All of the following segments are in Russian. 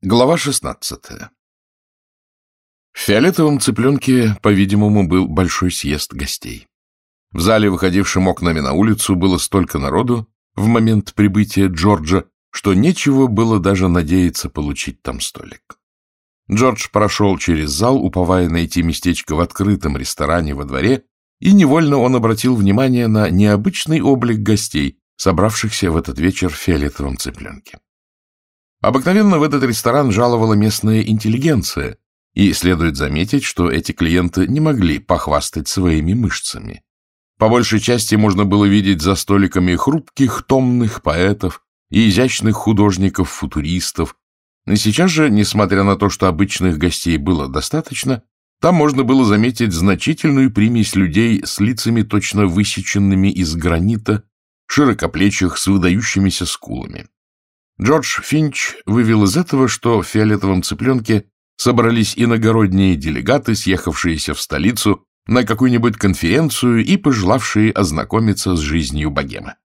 Глава 16 В фиолетовом цыпленке, по-видимому, был большой съезд гостей. В зале, выходившем окнами на улицу, было столько народу в момент прибытия Джорджа, что нечего было даже надеяться получить там столик. Джордж прошел через зал, уповая найти местечко в открытом ресторане во дворе, и невольно он обратил внимание на необычный облик гостей, собравшихся в этот вечер в фиолетовом цыпленке. Обыкновенно в этот ресторан жаловала местная интеллигенция, и следует заметить, что эти клиенты не могли похвастать своими мышцами. По большей части можно было видеть за столиками хрупких, томных поэтов и изящных художников-футуристов. И сейчас же, несмотря на то, что обычных гостей было достаточно, там можно было заметить значительную примесь людей с лицами точно высеченными из гранита, широкоплечих, с выдающимися скулами. Джордж Финч вывел из этого, что в фиолетовом цыпленке собрались иногородние делегаты, съехавшиеся в столицу на какую-нибудь конференцию и пожелавшие ознакомиться с жизнью богема.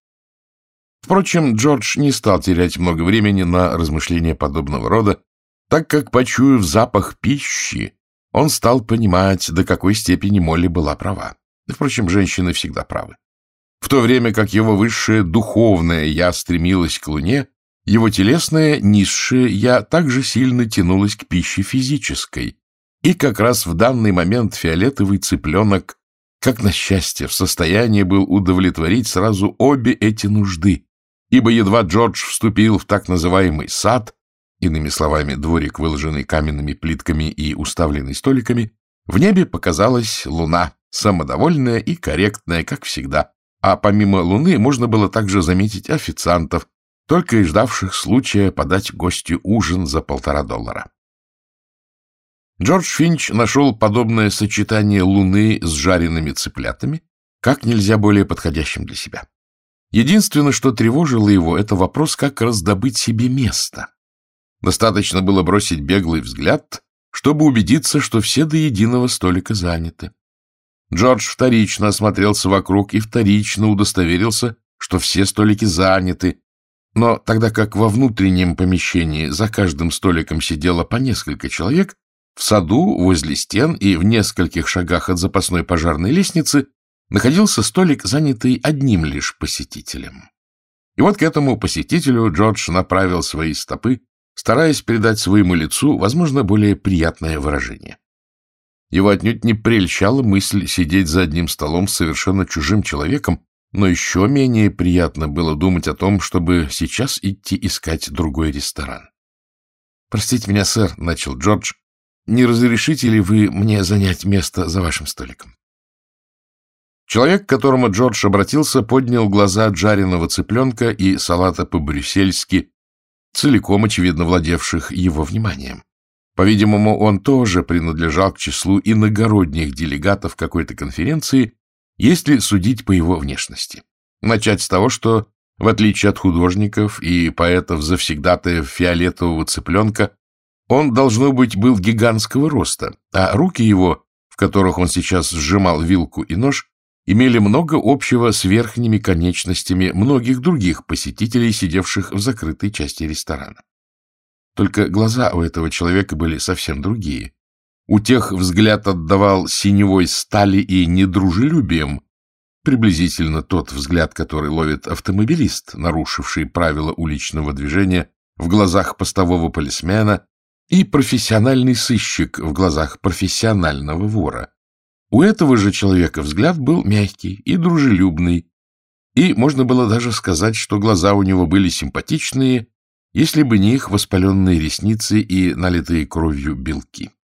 Впрочем, Джордж не стал терять много времени на размышления подобного рода, так как, почуяв запах пищи, он стал понимать, до какой степени Молли была права. Впрочем, женщины всегда правы. В то время как его высшее духовное «я» стремилось к Луне, его телесное, низшее «я» также сильно тянулось к пище физической, и как раз в данный момент фиолетовый цыпленок, как на счастье, в состоянии был удовлетворить сразу обе эти нужды, ибо едва Джордж вступил в так называемый сад, иными словами, дворик, выложенный каменными плитками и уставленный столиками, в небе показалась луна, самодовольная и корректная, как всегда, а помимо луны можно было также заметить официантов, только и ждавших случая подать гостю ужин за полтора доллара. Джордж Финч нашел подобное сочетание луны с жареными цыплятами как нельзя более подходящим для себя. Единственное, что тревожило его, это вопрос, как раздобыть себе место. Достаточно было бросить беглый взгляд, чтобы убедиться, что все до единого столика заняты. Джордж вторично осмотрелся вокруг и вторично удостоверился, что все столики заняты, но тогда как во внутреннем помещении за каждым столиком сидело по несколько человек, в саду, возле стен и в нескольких шагах от запасной пожарной лестницы находился столик, занятый одним лишь посетителем. И вот к этому посетителю Джордж направил свои стопы, стараясь придать своему лицу, возможно, более приятное выражение. Его отнюдь не прельщала мысль сидеть за одним столом с совершенно чужим человеком, но еще менее приятно было думать о том, чтобы сейчас идти искать другой ресторан. «Простите меня, сэр», — начал Джордж, — «не разрешите ли вы мне занять место за вашим столиком?» Человек, к которому Джордж обратился, поднял глаза от жареного цыпленка и салата по-брюссельски, целиком, очевидно, владевших его вниманием. По-видимому, он тоже принадлежал к числу иногородних делегатов какой-то конференции если судить по его внешности. Начать с того, что, в отличие от художников и поэтов-завсегдатаев фиолетового цыпленка, он, должно быть, был гигантского роста, а руки его, в которых он сейчас сжимал вилку и нож, имели много общего с верхними конечностями многих других посетителей, сидевших в закрытой части ресторана. Только глаза у этого человека были совсем другие, у тех взгляд отдавал синевой стали и недружелюбием, приблизительно тот взгляд, который ловит автомобилист, нарушивший правила уличного движения в глазах постового полисмена, и профессиональный сыщик в глазах профессионального вора. У этого же человека взгляд был мягкий и дружелюбный, и можно было даже сказать, что глаза у него были симпатичные, если бы не их воспаленные ресницы и налитые кровью белки. —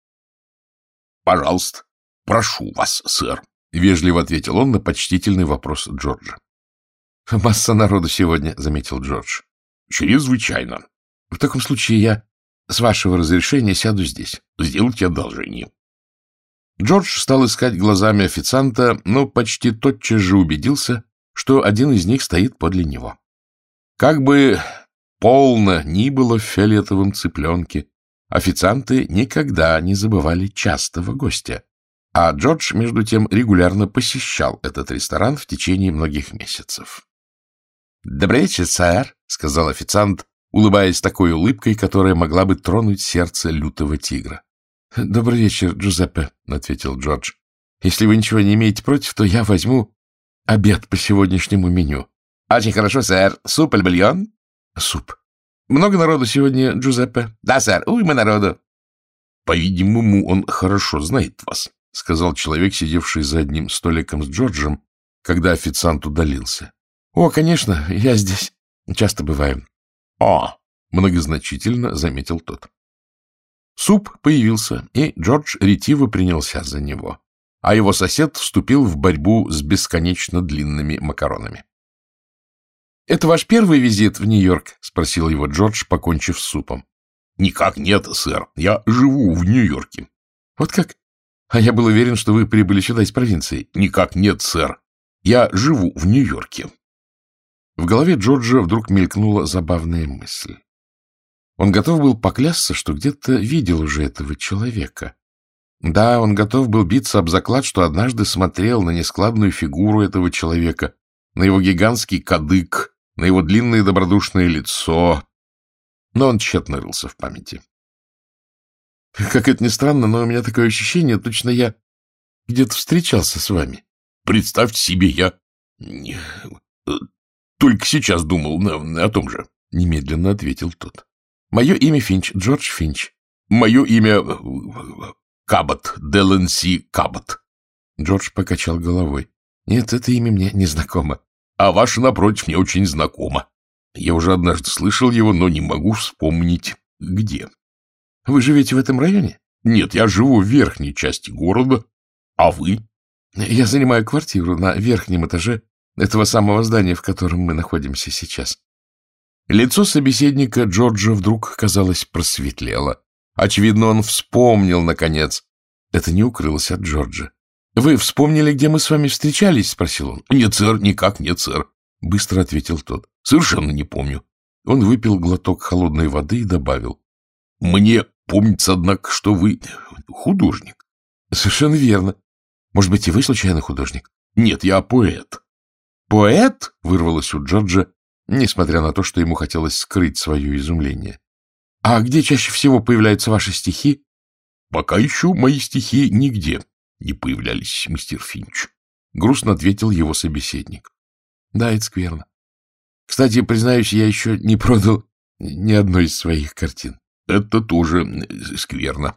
Пожалуйста, прошу вас, сэр, — вежливо ответил он на почтительный вопрос Джорджа. — Масса народу сегодня, — заметил Джордж. — Чрезвычайно. — В таком случае я, с вашего разрешения, сяду здесь. Сделайте одолжение. Джордж стал искать глазами официанта, но почти тотчас же убедился, что один из них стоит подле него. Как бы полно ни было в фиолетовом цыпленке, Официанты никогда не забывали частого гостя, а Джордж, между тем, регулярно посещал этот ресторан в течение многих месяцев. — Добрый вечер, сэр, — сказал официант, улыбаясь такой улыбкой, которая могла бы тронуть сердце лютого тигра. — Добрый вечер, Джузеппе, — ответил Джордж. — Если вы ничего не имеете против, то я возьму обед по сегодняшнему меню. — Очень хорошо, сэр. Суп или бульон? — Суп. — Много народу сегодня, Джузеппе? — Да, сэр. Уйма народу. — По-видимому, он хорошо знает вас, — сказал человек, сидевший за одним столиком с Джорджем, когда официант удалился. — О, конечно, я здесь. Часто бываю. — О! — многозначительно заметил тот. Суп появился, и Джордж ретиво принялся за него, а его сосед вступил в борьбу с бесконечно длинными макаронами. — Это ваш первый визит в Нью-Йорк? — спросил его Джордж, покончив с супом. — Никак нет, сэр. Я живу в Нью-Йорке. — Вот как? А я был уверен, что вы прибыли сюда из провинции. — Никак нет, сэр. Я живу в Нью-Йорке. В голове Джорджа вдруг мелькнула забавная мысль. Он готов был поклясться, что где-то видел уже этого человека. Да, он готов был биться об заклад, что однажды смотрел на нескладную фигуру этого человека, на его гигантский кадык, на его длинное добродушное лицо. Но он тщетно рылся в памяти. Как это ни странно, но у меня такое ощущение, точно я где-то встречался с вами. Представьте себе, я э, только сейчас думал о том же, — немедленно ответил тот. Мое имя Финч, Джордж Финч. Мое имя э, Кабот, Деланси Кабот. Джордж покачал головой. Нет, это имя мне не знакомо. А ваше, напротив, мне очень знакомо. Я уже однажды слышал его, но не могу вспомнить, где. Вы живете в этом районе? Нет, я живу в верхней части города. А вы? Я занимаю квартиру на верхнем этаже этого самого здания, в котором мы находимся сейчас. Лицо собеседника Джорджа вдруг, казалось, просветлело. Очевидно, он вспомнил, наконец. Это не укрылось от Джорджа. — Вы вспомнили, где мы с вами встречались? — спросил он. — Нет, сэр, никак нет, сэр. — быстро ответил тот. — Совершенно не помню. Он выпил глоток холодной воды и добавил. — Мне помнится, однако, что вы художник. — Совершенно верно. Может быть, и вы случайно художник? — Нет, я поэт. — Поэт? — вырвалось у Джорджа, несмотря на то, что ему хотелось скрыть свое изумление. — А где чаще всего появляются ваши стихи? — Пока еще мои стихи нигде не появлялись, мистер Финч. Грустно ответил его собеседник. — Да, это скверно. Кстати, признаюсь, я еще не продал ни одной из своих картин. — Это тоже скверно.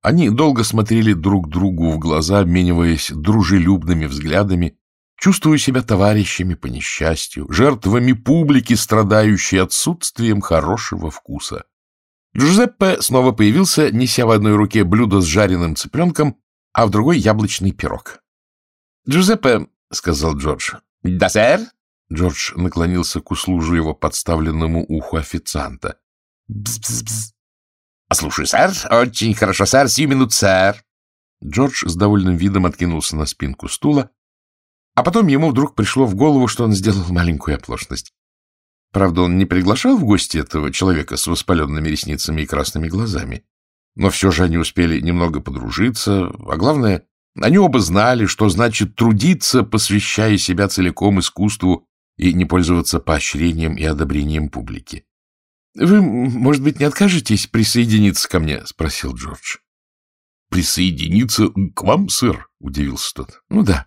Они долго смотрели друг другу в глаза, обмениваясь дружелюбными взглядами, Чувствую себя товарищами по несчастью, жертвами публики, страдающей отсутствием хорошего вкуса. Джузеппе снова появился, неся в одной руке блюдо с жареным цыпленком, а в другой яблочный пирог. — Джузеппе, — сказал Джордж. — Да, сэр? Джордж наклонился к услужу его подставленному уху официанта. «Бз-бз-бз». — Слушай, сэр. Очень хорошо, сэр. Сию минут, сэр. Джордж с довольным видом откинулся на спинку стула а потом ему вдруг пришло в голову, что он сделал маленькую оплошность. Правда, он не приглашал в гости этого человека с воспаленными ресницами и красными глазами. Но все же они успели немного подружиться, а главное, они оба знали, что значит трудиться, посвящая себя целиком искусству и не пользоваться поощрением и одобрением публики. — Вы, может быть, не откажетесь присоединиться ко мне? — спросил Джордж. — Присоединиться к вам, сэр? — удивился тот. — Ну да.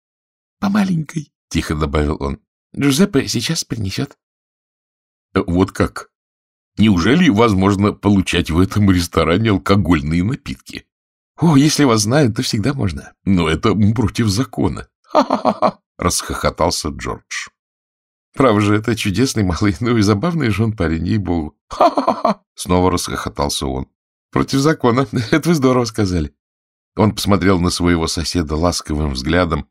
— По маленькой, — тихо добавил он. — Джузеппе сейчас принесет. — Вот как? Неужели возможно получать в этом ресторане алкогольные напитки? — О, если вас знают, то всегда можно. — Но это против закона. Ха — расхохотался Джордж. — Право же, это чудесный малый, ну и забавный же он парень, ей-богу. — Ха-ха-ха! — снова расхохотался он. — Против закона. Это вы здорово сказали. Он посмотрел на своего соседа ласковым взглядом,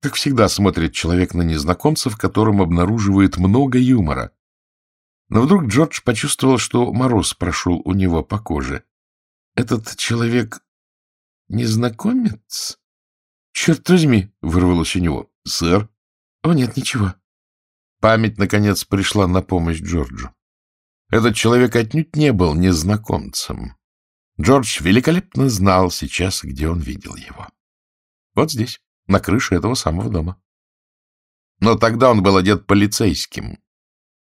как всегда смотрит человек на незнакомца, в котором обнаруживает много юмора. Но вдруг Джордж почувствовал, что мороз прошел у него по коже. Этот человек незнакомец? Черт возьми, вырвалось у него. Сэр? О, нет, ничего. Память, наконец, пришла на помощь Джорджу. Этот человек отнюдь не был незнакомцем. Джордж великолепно знал сейчас, где он видел его. Вот здесь на крыше этого самого дома. Но тогда он был одет полицейским.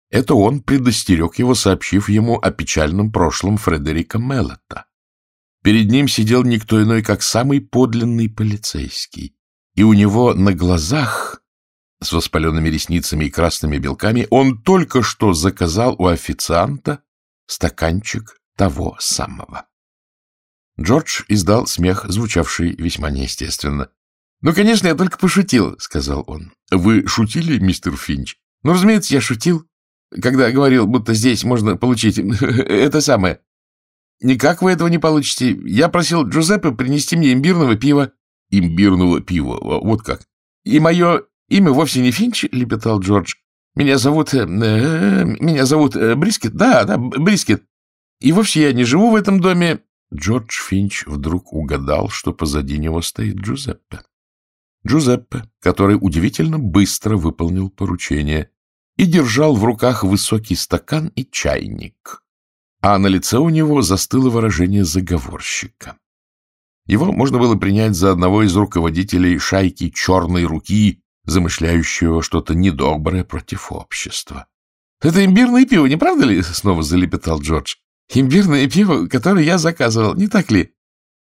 Это он предостерег его, сообщив ему о печальном прошлом Фредерика Меллета. Перед ним сидел никто иной, как самый подлинный полицейский. И у него на глазах, с воспаленными ресницами и красными белками, он только что заказал у официанта стаканчик того самого. Джордж издал смех, звучавший весьма неестественно. — Ну, конечно, я только пошутил, — сказал он. — Вы шутили, мистер Финч? — Ну, разумеется, я шутил, когда говорил, будто здесь можно получить это самое. Никак вы этого не получите. Я просил Джузеппе принести мне имбирного пива. — Имбирного пива? Вот как? — И мое имя вовсе не Финч, — лепетал Джордж. — Меня зовут... Э, э, меня зовут э, Брискет. Да, да, Брискет. И вовсе я не живу в этом доме. Джордж Финч вдруг угадал, что позади него стоит Джузеппе. Джузеппе, который удивительно быстро выполнил поручение и держал в руках высокий стакан и чайник, а на лице у него застыло выражение заговорщика. Его можно было принять за одного из руководителей шайки «Черной руки», замышляющего что-то недоброе против общества. — Это имбирное пиво, не правда ли? — снова залепетал Джордж. — Имбирное пиво, которое я заказывал, не так ли? —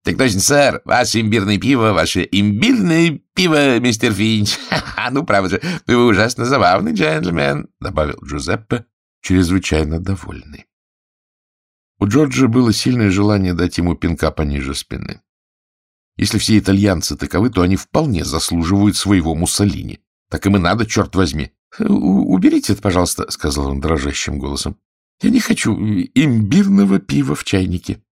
Так точно, сэр. Ваше имбирное пиво, ваше имбирное пиво, мистер Финч. — Ну, правда же, вы ужасно забавный джентльмен, — добавил Джузеппе, чрезвычайно довольный. У Джорджа было сильное желание дать ему пинка пониже спины. Если все итальянцы таковы, то они вполне заслуживают своего Муссолини. Так им и надо, черт возьми. — Уберите это, пожалуйста, — сказал он дрожащим голосом. — Я не хочу имбирного пива в чайнике.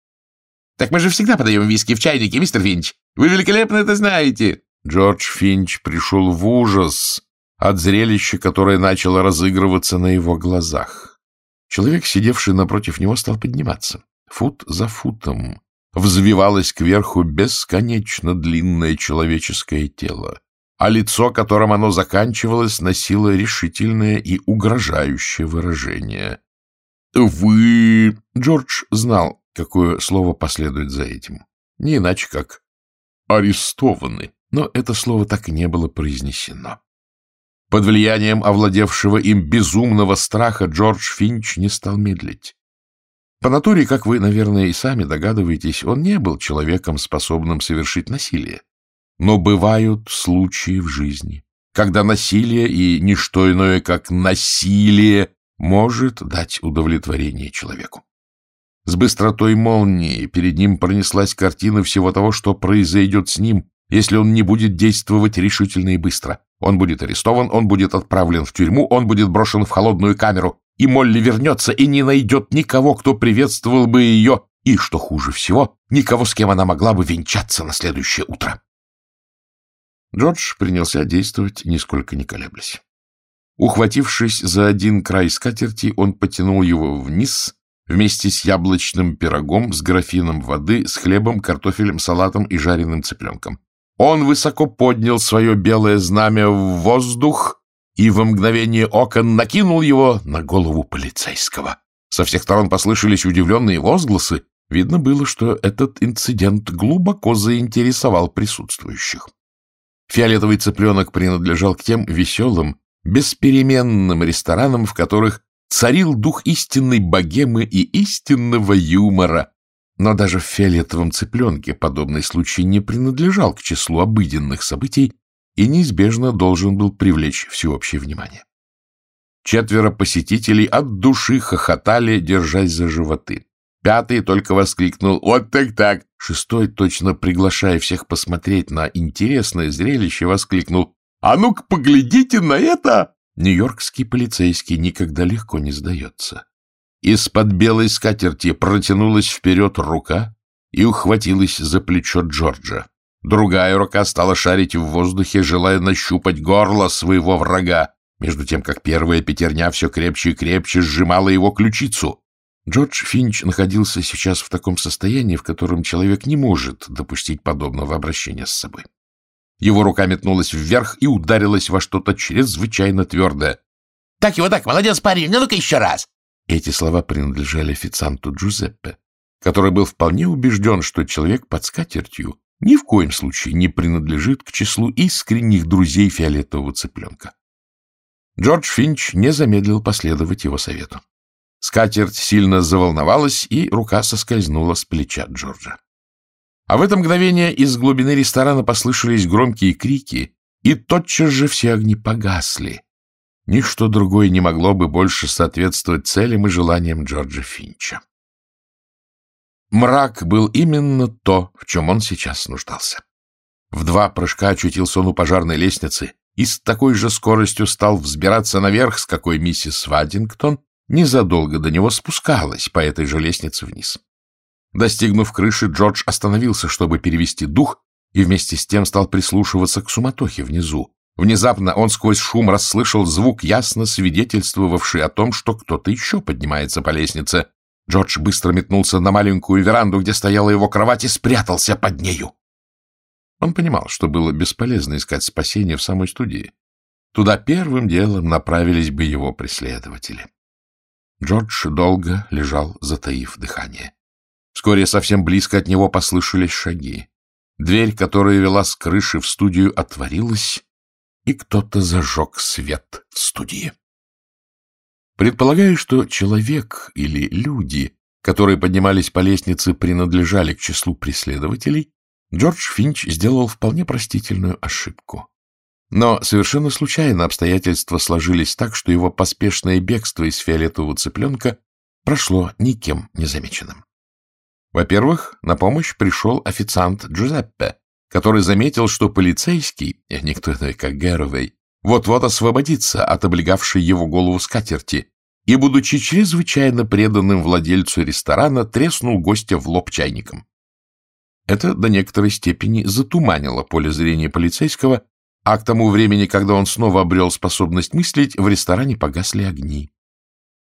Так мы же всегда подаем виски в чайнике, мистер Финч. Вы великолепно это знаете. Джордж Финч пришел в ужас от зрелища, которое начало разыгрываться на его глазах. Человек, сидевший напротив него, стал подниматься. Фут за футом взвивалось кверху бесконечно длинное человеческое тело, а лицо, которым оно заканчивалось, носило решительное и угрожающее выражение. «Вы...» Джордж знал, какое слово последует за этим. Не иначе как «арестованы». Но это слово так и не было произнесено. Под влиянием овладевшего им безумного страха Джордж Финч не стал медлить. По натуре, как вы, наверное, и сами догадываетесь, он не был человеком, способным совершить насилие. Но бывают случаи в жизни, когда насилие и не что иное, как насилие, может дать удовлетворение человеку. С быстротой молнии перед ним пронеслась картина всего того, что произойдет с ним, если он не будет действовать решительно и быстро. Он будет арестован, он будет отправлен в тюрьму, он будет брошен в холодную камеру, и Молли вернется и не найдет никого, кто приветствовал бы ее, и, что хуже всего, никого, с кем она могла бы венчаться на следующее утро. Джордж принялся действовать, нисколько не колеблясь. Ухватившись за один край скатерти, он потянул его вниз вместе с яблочным пирогом, с графином воды, с хлебом, картофелем, салатом и жареным цыпленком. Он высоко поднял свое белое знамя в воздух и в мгновение ока накинул его на голову полицейского. Со всех сторон послышались удивленные возгласы. Видно было, что этот инцидент глубоко заинтересовал присутствующих. Фиолетовый цыпленок принадлежал к тем веселым, беспеременным ресторанам, в которых царил дух истинной богемы и истинного юмора. Но даже в фиолетовом цыпленке подобный случай не принадлежал к числу обыденных событий и неизбежно должен был привлечь всеобщее внимание. Четверо посетителей от души хохотали, держась за животы. Пятый только воскликнул «Вот так-так!» Шестой, точно приглашая всех посмотреть на интересное зрелище, воскликнул «А ну-ка поглядите на это!» Нью-Йоркский полицейский никогда легко не сдается. Из-под белой скатерти протянулась вперед рука и ухватилась за плечо Джорджа. Другая рука стала шарить в воздухе, желая нащупать горло своего врага, между тем, как первая пятерня все крепче и крепче сжимала его ключицу. Джордж Финч находился сейчас в таком состоянии, в котором человек не может допустить подобного обращения с собой. Его рука метнулась вверх и ударилась во что-то чрезвычайно твердое. — Так его так, молодец парень, ну-ка еще раз! Эти слова принадлежали официанту Джузеппе, который был вполне убежден, что человек под скатертью ни в коем случае не принадлежит к числу искренних друзей фиолетового цыпленка. Джордж Финч не замедлил последовать его совету. Скатерть сильно заволновалась, и рука соскользнула с плеча Джорджа. А в это мгновение из глубины ресторана послышались громкие крики, и тотчас же все огни погасли. Ничто другое не могло бы больше соответствовать целям и желаниям Джорджа Финча. Мрак был именно то, в чем он сейчас нуждался. В два прыжка очутился он у пожарной лестницы и с такой же скоростью стал взбираться наверх, с какой миссис Вадингтон незадолго до него спускалась по этой же лестнице вниз. Достигнув крыши, Джордж остановился, чтобы перевести дух, и вместе с тем стал прислушиваться к суматохе внизу. Внезапно он сквозь шум расслышал звук, ясно свидетельствовавший о том, что кто-то еще поднимается по лестнице. Джордж быстро метнулся на маленькую веранду, где стояла его кровать, и спрятался под нею. Он понимал, что было бесполезно искать спасения в самой студии. Туда первым делом направились бы его преследователи. Джордж долго лежал, затаив дыхание. Вскоре совсем близко от него послышались шаги. Дверь, которая вела с крыши в студию, отворилась, и кто-то зажег свет в студии. Предполагая, что человек или люди, которые поднимались по лестнице, принадлежали к числу преследователей, Джордж Финч сделал вполне простительную ошибку. Но совершенно случайно обстоятельства сложились так, что его поспешное бегство из фиолетового цыпленка прошло никем незамеченным. Во-первых, на помощь пришел официант Джузеппе, который заметил, что полицейский, э, никто иной, как Гэровей, вот-вот освободится от облегавшей его голову скатерти, и, будучи чрезвычайно преданным владельцу ресторана, треснул гостя в лоб чайником. Это до некоторой степени затуманило поле зрения полицейского, а к тому времени, когда он снова обрел способность мыслить, в ресторане погасли огни.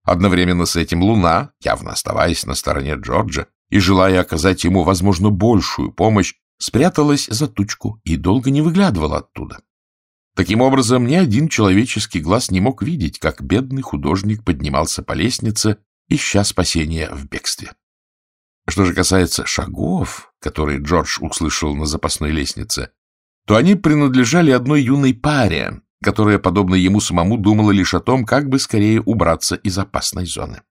Одновременно с этим Луна, явно оставаясь на стороне Джорджа и желая оказать ему, возможно, большую помощь, спряталась за тучку и долго не выглядывала оттуда. Таким образом, ни один человеческий глаз не мог видеть, как бедный художник поднимался по лестнице, ища спасения в бегстве. Что же касается шагов, которые Джордж услышал на запасной лестнице, то они принадлежали одной юной паре, которая, подобно ему самому, думала лишь о том, как бы скорее убраться из опасной зоны.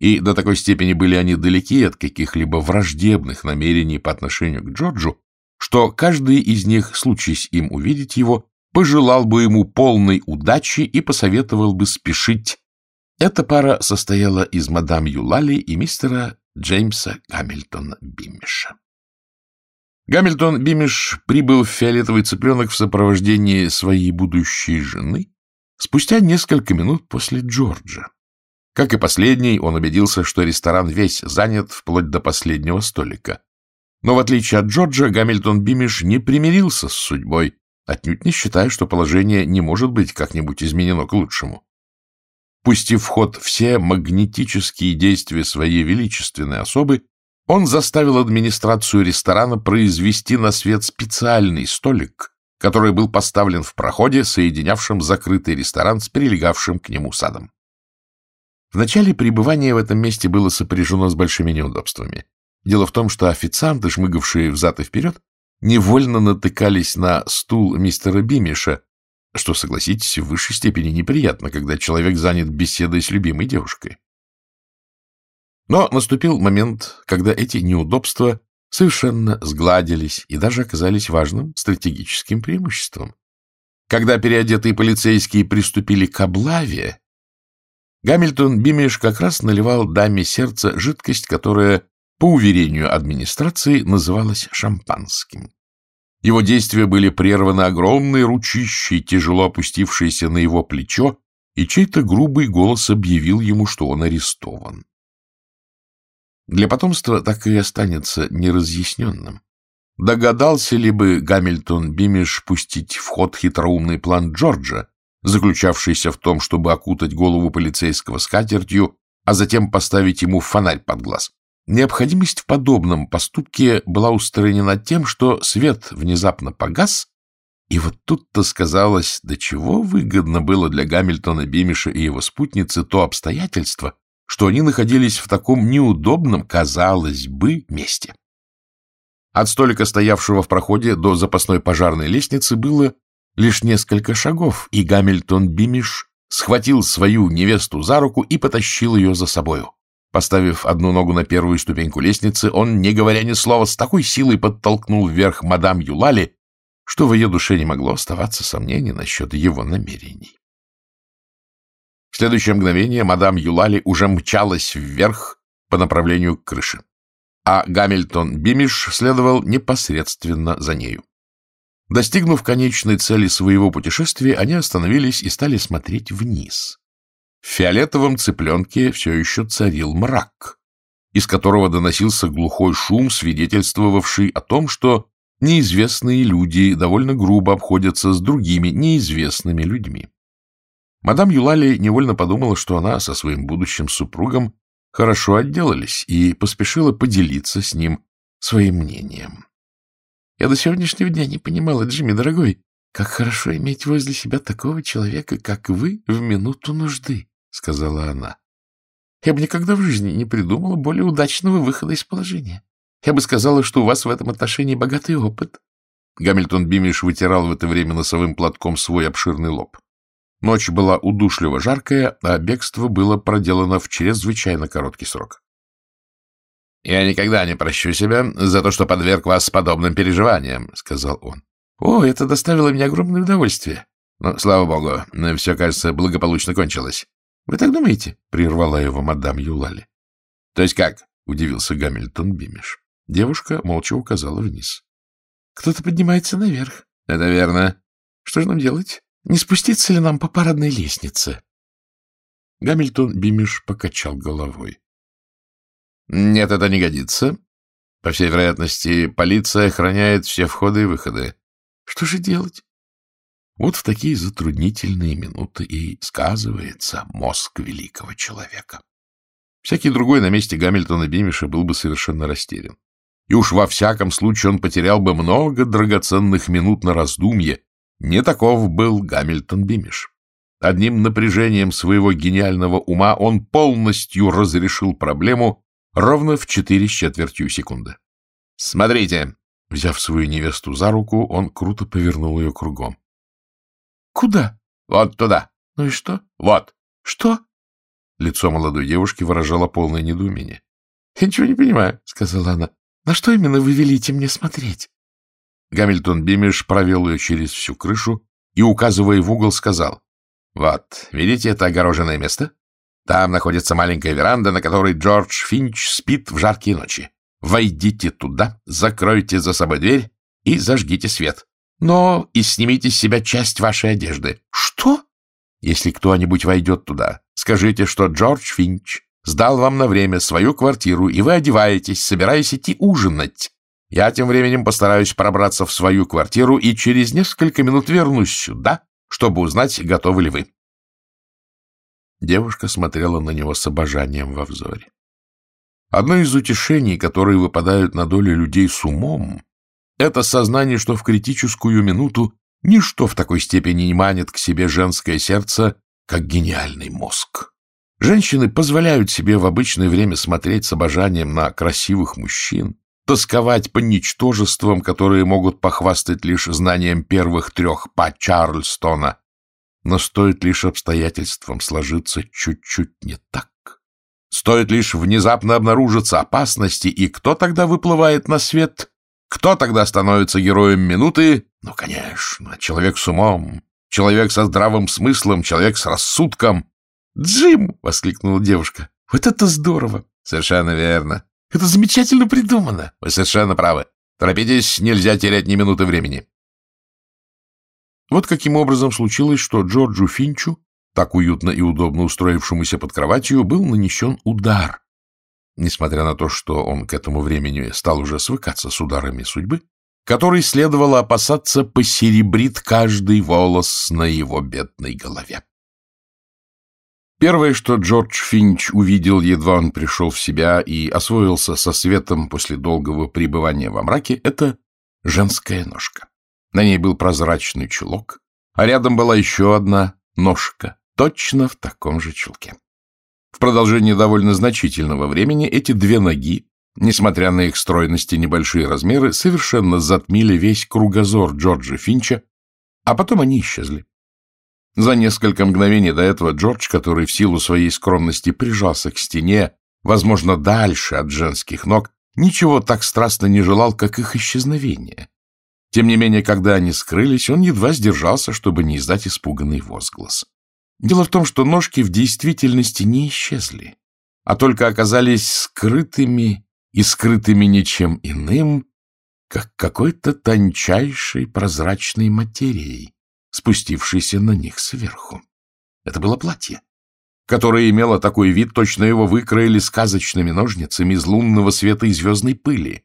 И до такой степени были они далеки от каких-либо враждебных намерений по отношению к Джорджу, что каждый из них, случись им увидеть его, пожелал бы ему полной удачи и посоветовал бы спешить. Эта пара состояла из мадам Юлали и мистера Джеймса Гамильтона Бимиша. Гамильтон Бимиш прибыл в фиолетовый цыпленок в сопровождении своей будущей жены спустя несколько минут после Джорджа. Как и последний, он убедился, что ресторан весь занят вплоть до последнего столика. Но в отличие от Джорджа, Гамильтон Бимиш не примирился с судьбой, отнюдь не считая, что положение не может быть как-нибудь изменено к лучшему. Пустив в ход все магнетические действия своей величественной особы, он заставил администрацию ресторана произвести на свет специальный столик, который был поставлен в проходе, соединявшем закрытый ресторан с прилегавшим к нему садом. Вначале пребывание в этом месте было сопряжено с большими неудобствами. Дело в том, что официанты, шмыгавшие взад и вперед, невольно натыкались на стул мистера Бимиша, что, согласитесь, в высшей степени неприятно, когда человек занят беседой с любимой девушкой. Но наступил момент, когда эти неудобства совершенно сгладились и даже оказались важным стратегическим преимуществом. Когда переодетые полицейские приступили к облаве, Гамильтон Бимиш как раз наливал даме сердца жидкость, которая, по уверению администрации, называлась шампанским. Его действия были прерваны огромной ручищей, тяжело опустившейся на его плечо, и чей-то грубый голос объявил ему, что он арестован. Для потомства так и останется неразъясненным. Догадался ли бы Гамильтон Бимиш пустить в ход хитроумный план Джорджа, заключавшийся в том, чтобы окутать голову полицейского скатертью, а затем поставить ему фонарь под глаз? Необходимость в подобном поступке была устранена тем, что свет внезапно погас, и вот тут-то сказалось, до чего выгодно было для Гамильтона Бимиша и его спутницы то обстоятельство, что они находились в таком неудобном, казалось бы, месте. От столика, стоявшего в проходе, до запасной пожарной лестницы было лишь несколько шагов, и Гамильтон Бимиш схватил свою невесту за руку и потащил ее за собою. Поставив одну ногу на первую ступеньку лестницы, он, не говоря ни слова, с такой силой подтолкнул вверх мадам Юлали, что в ее душе не могло оставаться сомнений насчет его намерений. В следующее мгновение мадам Юлали уже мчалась вверх по направлению к крыше, а Гамильтон Бимиш следовал непосредственно за нею. Достигнув конечной цели своего путешествия, они остановились и стали смотреть вниз. В фиолетовом цыпленке все еще царил мрак, из которого доносился глухой шум, свидетельствовавший о том, что неизвестные люди довольно грубо обходятся с другими неизвестными людьми. Мадам Юлали невольно подумала, что она со своим будущим супругом хорошо отделались и поспешила поделиться с ним своим мнением. Я до сегодняшнего дня не понимала, Джимми, дорогой, как хорошо иметь возле себя такого человека, как вы, в минуту нужды, — сказала она. Я бы никогда в жизни не придумала более удачного выхода из положения. Я бы сказала, что у вас в этом отношении богатый опыт. Гамильтон Бимиш вытирал в это время носовым платком свой обширный лоб. Ночь была удушливо жаркая, а бегство было проделано в чрезвычайно короткий срок. — Я никогда не прощу себя за то, что подверг вас подобным переживаниям, — сказал он. — О, это доставило мне огромное удовольствие. Но, слава богу, все, кажется, благополучно кончилось. — Вы так думаете? — прервала его мадам Юлали. — То есть как? — удивился Гамильтон Бимиш. Девушка молча указала вниз. — Кто-то поднимается наверх. — Это верно. — Что же нам делать? Не спуститься ли нам по парадной лестнице? Гамильтон Бимиш покачал головой. Нет, это не годится. По всей вероятности, полиция охраняет все входы и выходы. Что же делать? Вот в такие затруднительные минуты и сказывается мозг великого человека. Всякий другой на месте Гамильтона Бимиша был бы совершенно растерян. И уж во всяком случае он потерял бы много драгоценных минут на раздумье. Не таков был Гамильтон Бимиш. Одним напряжением своего гениального ума он полностью разрешил проблему, ровно в четыре с четвертью секунды. «Смотрите!» Взяв свою невесту за руку, он круто повернул ее кругом. «Куда?» «Вот туда». «Ну и что?» «Вот». «Что?» Лицо молодой девушки выражало полное недоумение. «Я ничего не понимаю», — сказала она. «На что именно вы велите мне смотреть?» Гамильтон Бимиш провел ее через всю крышу и, указывая в угол, сказал. «Вот, видите это огороженное место? Там находится маленькая веранда, на которой Джордж Финч спит в жаркие ночи. Войдите туда, закройте за собой дверь и зажгите свет. Но и снимите с себя часть вашей одежды. Что? Если кто-нибудь войдет туда, скажите, что Джордж Финч сдал вам на время свою квартиру, и вы одеваетесь, собираясь идти ужинать. Я тем временем постараюсь пробраться в свою квартиру и через несколько минут вернусь сюда, чтобы узнать, готовы ли вы. Девушка смотрела на него с обожанием во взоре. Одно из утешений, которые выпадают на долю людей с умом, это сознание, что в критическую минуту ничто в такой степени не манит к себе женское сердце, как гениальный мозг. Женщины позволяют себе в обычное время смотреть с обожанием на красивых мужчин, тосковать по ничтожествам, которые могут похвастать лишь знанием первых трех па Чарльстона, но стоит лишь обстоятельствам сложиться чуть-чуть не так. Стоит лишь внезапно обнаружиться опасности, и кто тогда выплывает на свет? Кто тогда становится героем минуты? Ну, конечно, человек с умом, человек со здравым смыслом, человек с рассудком. «Джим!» — воскликнула девушка. «Вот это здорово!» «Совершенно верно. Это замечательно придумано!» «Вы совершенно правы. Торопитесь, нельзя терять ни минуты времени. Вот каким образом случилось, что Джорджу Финчу, так уютно и удобно устроившемуся под кроватью, был нанесен удар. Несмотря на то, что он к этому времени стал уже свыкаться с ударами судьбы, который следовало опасаться посеребрит каждый волос на его бедной голове. Первое, что Джордж Финч увидел, едва он пришел в себя и освоился со светом после долгого пребывания во мраке, это женская ножка. На ней был прозрачный чулок, а рядом была еще одна ножка, точно в таком же чулке. В продолжении довольно значительного времени эти две ноги, несмотря на их стройность и небольшие размеры, совершенно затмили весь кругозор Джорджа Финча, а потом они исчезли. За несколько мгновений до этого Джордж, который в силу своей скромности прижался к стене, возможно, дальше от женских ног, ничего так страстно не желал, как их исчезновение. Тем не менее, когда они скрылись, он едва сдержался, чтобы не издать испуганный возглас. Дело в том, что ножки в действительности не исчезли, а только оказались скрытыми и скрытыми ничем иным, как какой-то тончайшей прозрачной материей, спустившейся на них сверху. Это было платье, которое имело такой вид, точно его выкроили сказочными ножницами из лунного света и звездной пыли.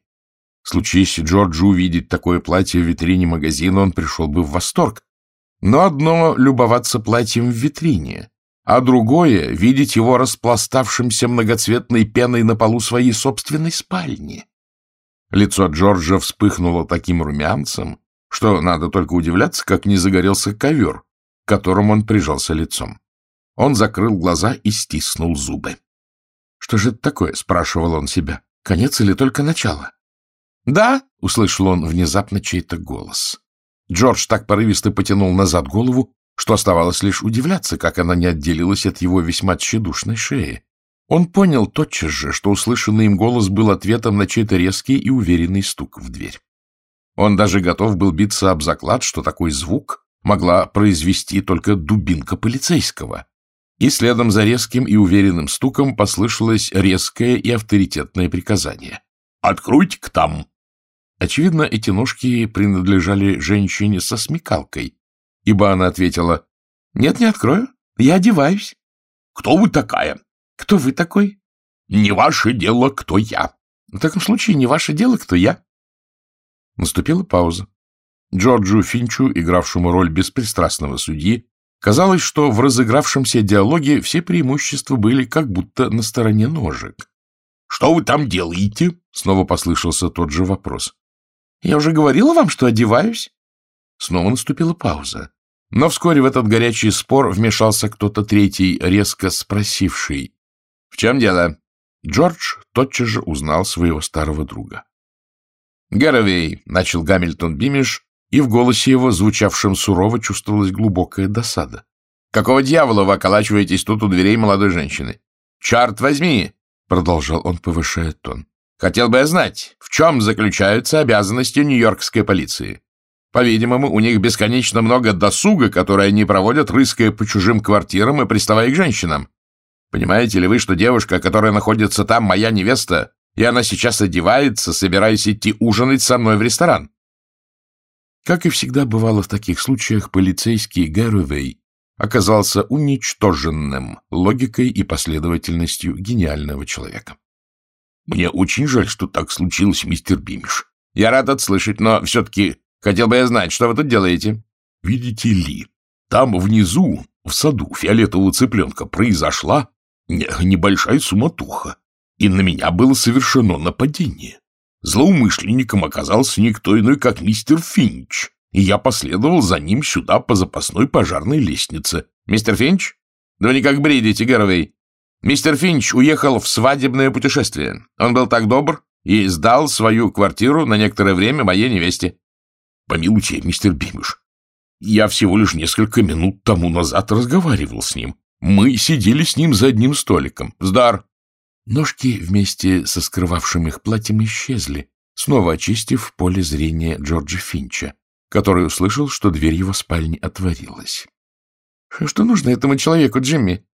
Случись Джорджу увидеть такое платье в витрине магазина, он пришел бы в восторг. Но одно — любоваться платьем в витрине, а другое — видеть его распластавшимся многоцветной пеной на полу своей собственной спальни. Лицо Джорджа вспыхнуло таким румянцем, что надо только удивляться, как не загорелся ковер, к которому он прижался лицом. Он закрыл глаза и стиснул зубы. — Что же это такое? — спрашивал он себя. — Конец или только начало? «Да!» — услышал он внезапно чей-то голос. Джордж так порывисто потянул назад голову, что оставалось лишь удивляться, как она не отделилась от его весьма тщедушной шеи. Он понял тотчас же, что услышанный им голос был ответом на чей-то резкий и уверенный стук в дверь. Он даже готов был биться об заклад, что такой звук могла произвести только дубинка полицейского. И следом за резким и уверенным стуком послышалось резкое и авторитетное приказание. «Откройте-ка там!» Очевидно, эти ножки принадлежали женщине со смекалкой, ибо она ответила, «Нет, не открою, я одеваюсь». «Кто вы такая?» «Кто вы такой?» «Не ваше дело, кто я». «В таком случае не ваше дело, кто я». Наступила пауза. Джорджу Финчу, игравшему роль беспристрастного судьи, казалось, что в разыгравшемся диалоге все преимущества были как будто на стороне ножек. — Что вы там делаете? — снова послышался тот же вопрос. Я уже говорила вам, что одеваюсь. Снова наступила пауза. Но вскоре в этот горячий спор вмешался кто-то третий, резко спросивший. — В чем дело? Джордж тотчас же узнал своего старого друга. — Гаровей, — начал Гамильтон Бимиш, и в голосе его, звучавшем сурово, чувствовалась глубокая досада. — Какого дьявола вы околачиваетесь тут у дверей молодой женщины? — Черт возьми! — продолжал он, повышая тон. Хотел бы я знать, в чем заключаются обязанности нью-йоркской полиции. По-видимому, у них бесконечно много досуга, которые они проводят, рыская по чужим квартирам и приставая к женщинам. Понимаете ли вы, что девушка, которая находится там, моя невеста, и она сейчас одевается, собираясь идти ужинать со мной в ресторан? Как и всегда бывало в таких случаях, полицейский Гэровей оказался уничтоженным логикой и последовательностью гениального человека. Мне очень жаль, что так случилось, мистер Бимиш. Я рад это слышать, но все-таки хотел бы я знать, что вы тут делаете. Видите ли, там внизу, в саду фиолетового цыпленка, произошла небольшая суматуха, и на меня было совершено нападение. Злоумышленником оказался никто иной, как мистер Финч, и я последовал за ним сюда по запасной пожарной лестнице. Мистер Финч? Да вы никак бредите, Гарвей. Мистер Финч уехал в свадебное путешествие. Он был так добр и сдал свою квартиру на некоторое время моей невесте. Помилуйте, мистер Бимиш, я всего лишь несколько минут тому назад разговаривал с ним. Мы сидели с ним за одним столиком. Здар. Ножки вместе со скрывавшим их платьем исчезли, снова очистив поле зрения Джорджа Финча, который услышал, что дверь его спальни отворилась. — Что нужно этому человеку, Джимми?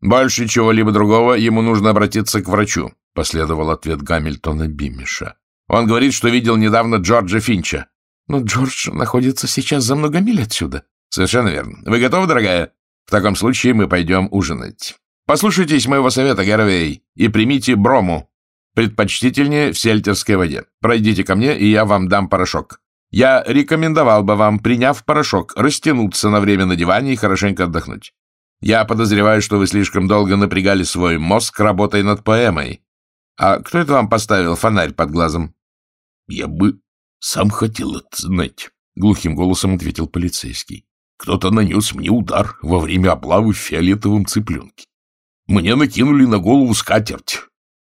«Больше чего-либо другого ему нужно обратиться к врачу», — последовал ответ Гамильтона Бимиша. «Он говорит, что видел недавно Джорджа Финча». «Но Джордж находится сейчас за много миль отсюда». «Совершенно верно. Вы готовы, дорогая? В таком случае мы пойдем ужинать. Послушайтесь моего совета, Гарвей, и примите брому. Предпочтительнее в сельтерской воде. Пройдите ко мне, и я вам дам порошок. Я рекомендовал бы вам, приняв порошок, растянуться на время на диване и хорошенько отдохнуть. Я подозреваю, что вы слишком долго напрягали свой мозг, работая над поэмой. А кто это вам поставил фонарь под глазом? — Я бы сам хотел это знать, — глухим голосом ответил полицейский. Кто-то нанес мне удар во время облавы в фиолетовом цыпленке. Мне накинули на голову скатерть,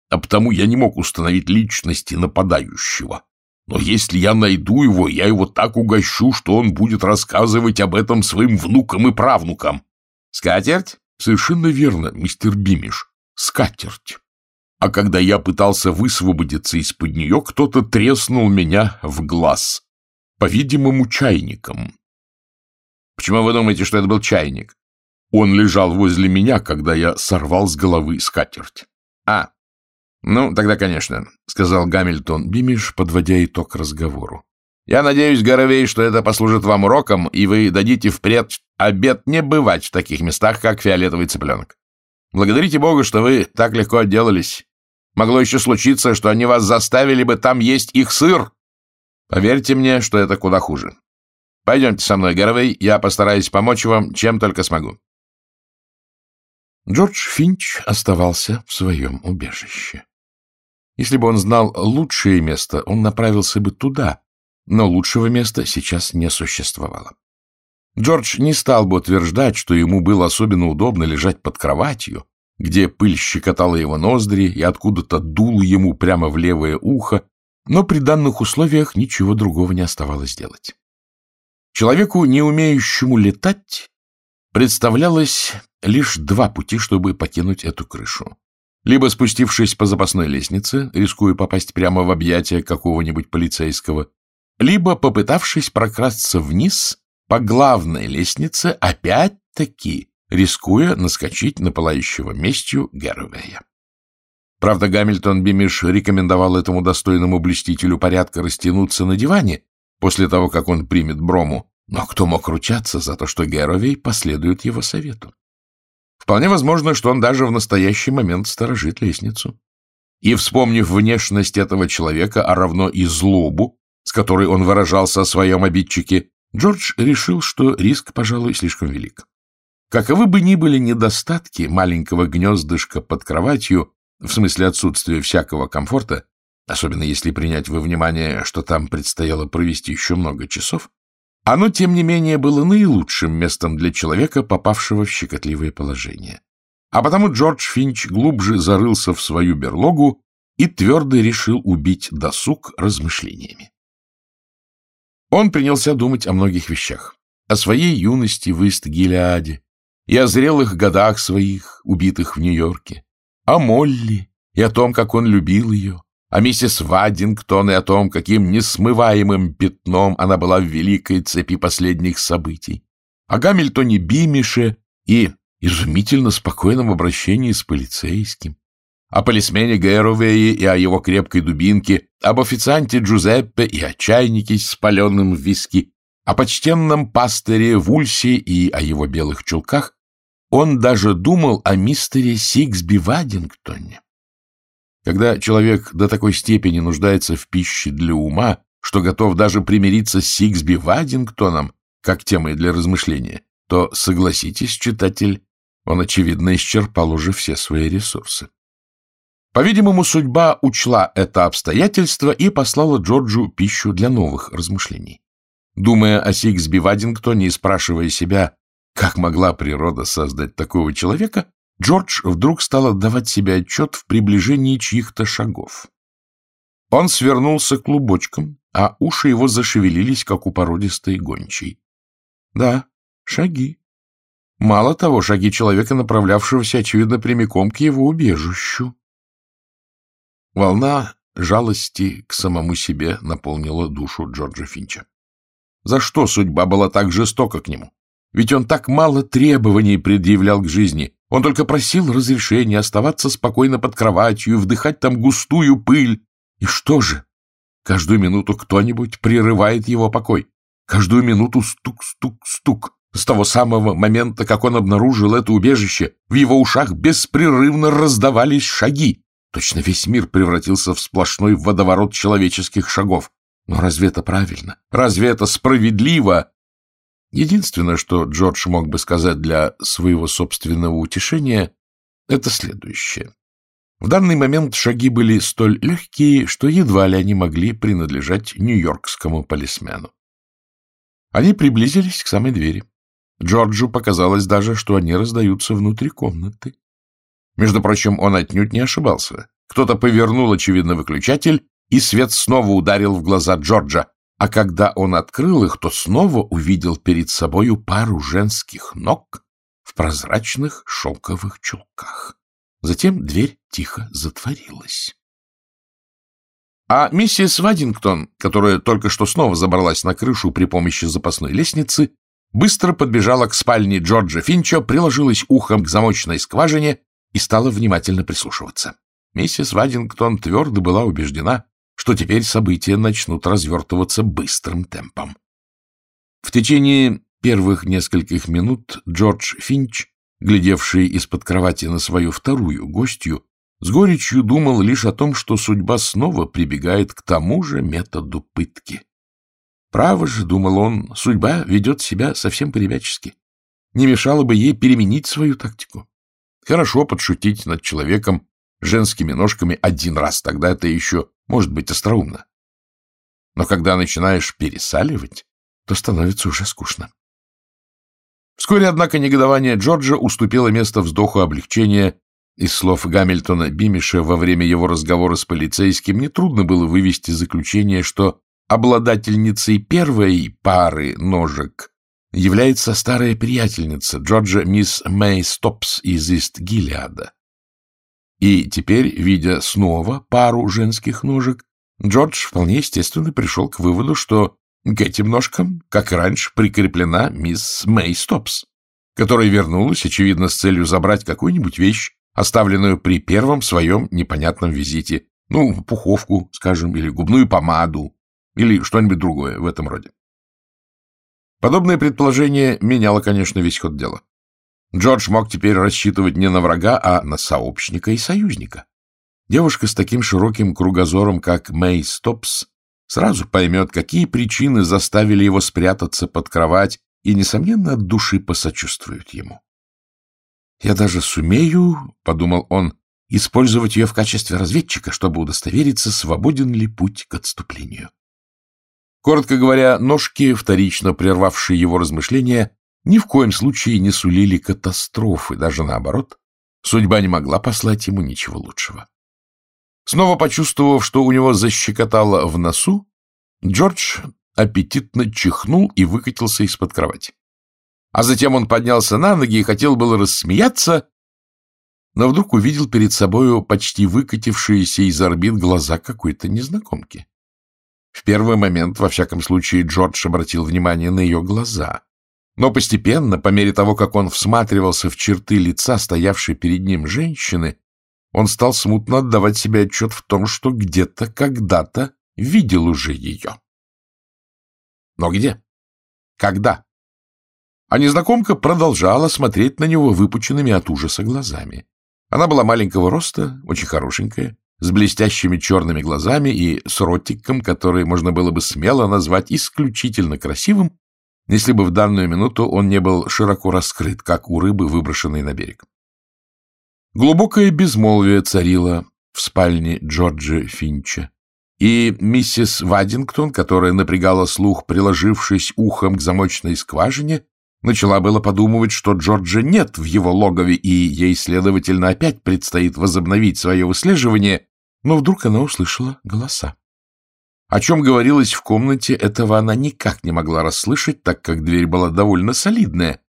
а потому я не мог установить личности нападающего. Но если я найду его, я его так угощу, что он будет рассказывать об этом своим внукам и правнукам. Скатерть? Совершенно верно, мистер Бимиш. Скатерть. А когда я пытался высвободиться из-под нее, кто-то треснул меня в глаз. По-видимому, чайником. Почему вы думаете, что это был чайник? Он лежал возле меня, когда я сорвал с головы скатерть. А, ну, тогда, конечно, — сказал Гамильтон Бимиш, подводя итог разговору. Я надеюсь, Горовей, что это послужит вам уроком, и вы дадите впредь обед не бывать в таких местах, как фиолетовый цыпленок. Благодарите Бога, что вы так легко отделались. Могло еще случиться, что они вас заставили бы там есть их сыр. Поверьте мне, что это куда хуже. Пойдемте со мной, Горовей, я постараюсь помочь вам, чем только смогу. Джордж Финч оставался в своем убежище. Если бы он знал лучшее место, он направился бы туда, но лучшего места сейчас не существовало. Джордж не стал бы утверждать, что ему было особенно удобно лежать под кроватью, где пыль щекотала его ноздри и откуда-то дул ему прямо в левое ухо, но при данных условиях ничего другого не оставалось делать. Человеку, не умеющему летать, представлялось лишь два пути, чтобы покинуть эту крышу. Либо спустившись по запасной лестнице, рискуя попасть прямо в объятия какого-нибудь полицейского, либо попытавшись прокрасться вниз по главной лестнице, опять-таки рискуя наскочить на пылающего местью Гервея. Правда, Гамильтон Бимиш рекомендовал этому достойному блестителю порядка растянуться на диване после того, как он примет брому, но кто мог ручаться за то, что Геровей последует его совету? Вполне возможно, что он даже в настоящий момент сторожит лестницу. И, вспомнив внешность этого человека, а равно и злобу, с которой он выражался о своем обидчике, Джордж решил, что риск, пожалуй, слишком велик. Каковы бы ни были недостатки маленького гнездышка под кроватью, в смысле отсутствия всякого комфорта, особенно если принять во внимание, что там предстояло провести еще много часов, оно, тем не менее, было наилучшим местом для человека, попавшего в щекотливое положение. А потому Джордж Финч глубже зарылся в свою берлогу и твердо решил убить досуг размышлениями. Он принялся думать о многих вещах. О своей юности в Ист-Гилеаде и о зрелых годах своих, убитых в Нью-Йорке. О Молли и о том, как он любил ее, о миссис Ваддингтон и о том, каким несмываемым пятном она была в великой цепи последних событий, о Гамильтоне Бимише и изумительно спокойном обращении с полицейским, о полисмене Гэровее и о его крепкой дубинке, об официанте Джузеппе и о чайнике с паленым виски, о почтенном пастыре Вульсе и о его белых чулках, он даже думал о мистере Сиксби Ваддингтоне. Когда человек до такой степени нуждается в пище для ума, что готов даже примириться с Сиксби Вадингтоном, как темой для размышления, то, согласитесь, читатель, он, очевидно, исчерпал уже все свои ресурсы. По-видимому, судьба учла это обстоятельство и послала Джорджу пищу для новых размышлений. Думая о Сиксби Вадингтоне и спрашивая себя, как могла природа создать такого человека, Джордж вдруг стал отдавать себе отчет в приближении чьих-то шагов. Он свернулся клубочком, а уши его зашевелились, как у породистой гончей. Да, шаги. Мало того, шаги человека, направлявшегося, очевидно, прямиком к его убежищу. Волна жалости к самому себе наполнила душу Джорджа Финча. За что судьба была так жестока к нему? Ведь он так мало требований предъявлял к жизни, он только просил разрешения оставаться спокойно под кроватью вдыхать там густую пыль. И что же? Каждую минуту кто-нибудь прерывает его покой. Каждую минуту стук-стук-стук. С того самого момента, как он обнаружил это убежище, в его ушах беспрерывно раздавались шаги. Точно весь мир превратился в сплошной водоворот человеческих шагов. Но разве это правильно? Разве это справедливо? Единственное, что Джордж мог бы сказать для своего собственного утешения, это следующее. В данный момент шаги были столь легкие, что едва ли они могли принадлежать нью-йоркскому полисмену. Они приблизились к самой двери. Джорджу показалось даже, что они раздаются внутри комнаты. Между прочим, он отнюдь не ошибался. Кто-то повернул, очевидно, выключатель, и свет снова ударил в глаза Джорджа, а когда он открыл их, то снова увидел перед собою пару женских ног в прозрачных шелковых чулках. Затем дверь тихо затворилась. А миссис Вадингтон, которая только что снова забралась на крышу при помощи запасной лестницы, быстро подбежала к спальне Джорджа Финча, приложилась ухом к замочной скважине и стала внимательно прислушиваться. Миссис Вадингтон твердо была убеждена, что теперь события начнут развертываться быстрым темпом. В течение первых нескольких минут Джордж Финч, глядевший из-под кровати на свою вторую гостью, с горечью думал лишь о том, что судьба снова прибегает к тому же методу пытки. Право же, думал он, судьба ведет себя совсем по-ребячески. Не мешало бы ей переменить свою тактику. Хорошо подшутить над человеком женскими ножками один раз, тогда это еще может быть остроумно. Но когда начинаешь пересаливать, то становится уже скучно. Вскоре, однако, негодование Джорджа уступило место вздоху облегчения. Из слов Гамильтона Бимиша во время его разговора с полицейским нетрудно было вывести заключение, что обладательницей первой пары ножек является старая приятельница Джорджа мисс Мэй Стопс из Ист-Гиллиада. И теперь, видя снова пару женских ножек, Джордж вполне естественно пришел к выводу, что к этим ножкам, как и раньше, прикреплена мисс Мэй Стопс, которая вернулась, очевидно, с целью забрать какую-нибудь вещь, оставленную при первом своем непонятном визите. Ну, пуховку, скажем, или губную помаду, или что-нибудь другое в этом роде. Подобное предположение меняло, конечно, весь ход дела. Джордж мог теперь рассчитывать не на врага, а на сообщника и союзника. Девушка с таким широким кругозором, как Мэй Стопс, сразу поймет, какие причины заставили его спрятаться под кровать и, несомненно, от души посочувствует ему. «Я даже сумею, — подумал он, — использовать ее в качестве разведчика, чтобы удостовериться, свободен ли путь к отступлению». Коротко говоря, ножки, вторично прервавшие его размышления, ни в коем случае не сулили катастрофы, даже наоборот. Судьба не могла послать ему ничего лучшего. Снова почувствовав, что у него защекотало в носу, Джордж аппетитно чихнул и выкатился из-под кровати. А затем он поднялся на ноги и хотел было рассмеяться, но вдруг увидел перед собою почти выкатившиеся из орбит глаза какой-то незнакомки. В первый момент, во всяком случае, Джордж обратил внимание на ее глаза. Но постепенно, по мере того, как он всматривался в черты лица, стоявшей перед ним женщины, он стал смутно отдавать себе отчет в том, что где-то, когда-то видел уже ее. Но где? Когда? А незнакомка продолжала смотреть на него выпученными от ужаса глазами. Она была маленького роста, очень хорошенькая, с блестящими черными глазами и с ротиком, который можно было бы смело назвать исключительно красивым если бы в данную минуту он не был широко раскрыт, как у рыбы, выброшенной на берег. Глубокое безмолвие царило в спальне Джорджа Финча, и миссис Вадингтон, которая напрягала слух, приложившись ухом к замочной скважине, начала было подумывать, что Джорджа нет в его логове, и ей, следовательно, опять предстоит возобновить свое выслеживание, но вдруг она услышала голоса. О чем говорилось в комнате, этого она никак не могла расслышать, так как дверь была довольно солидная,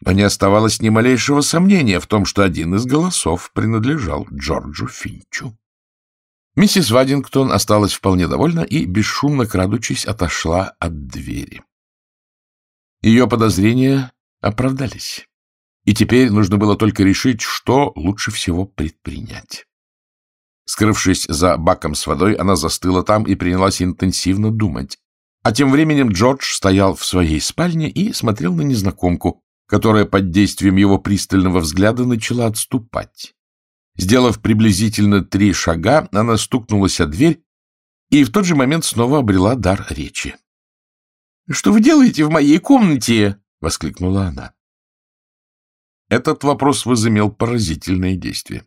но не оставалось ни малейшего сомнения в том, что один из голосов принадлежал Джорджу Финчу. Миссис Вадингтон осталась вполне довольна и, бесшумно крадучись, отошла от двери. Ее подозрения оправдались, и теперь нужно было только решить, что лучше всего предпринять. Скрывшись за баком с водой, она застыла там и принялась интенсивно думать. А тем временем Джордж стоял в своей спальне и смотрел на незнакомку, которая под действием его пристального взгляда начала отступать. Сделав приблизительно три шага, она стукнулась о дверь и в тот же момент снова обрела дар речи. — Что вы делаете в моей комнате? — воскликнула она. Этот вопрос возымел поразительное действие.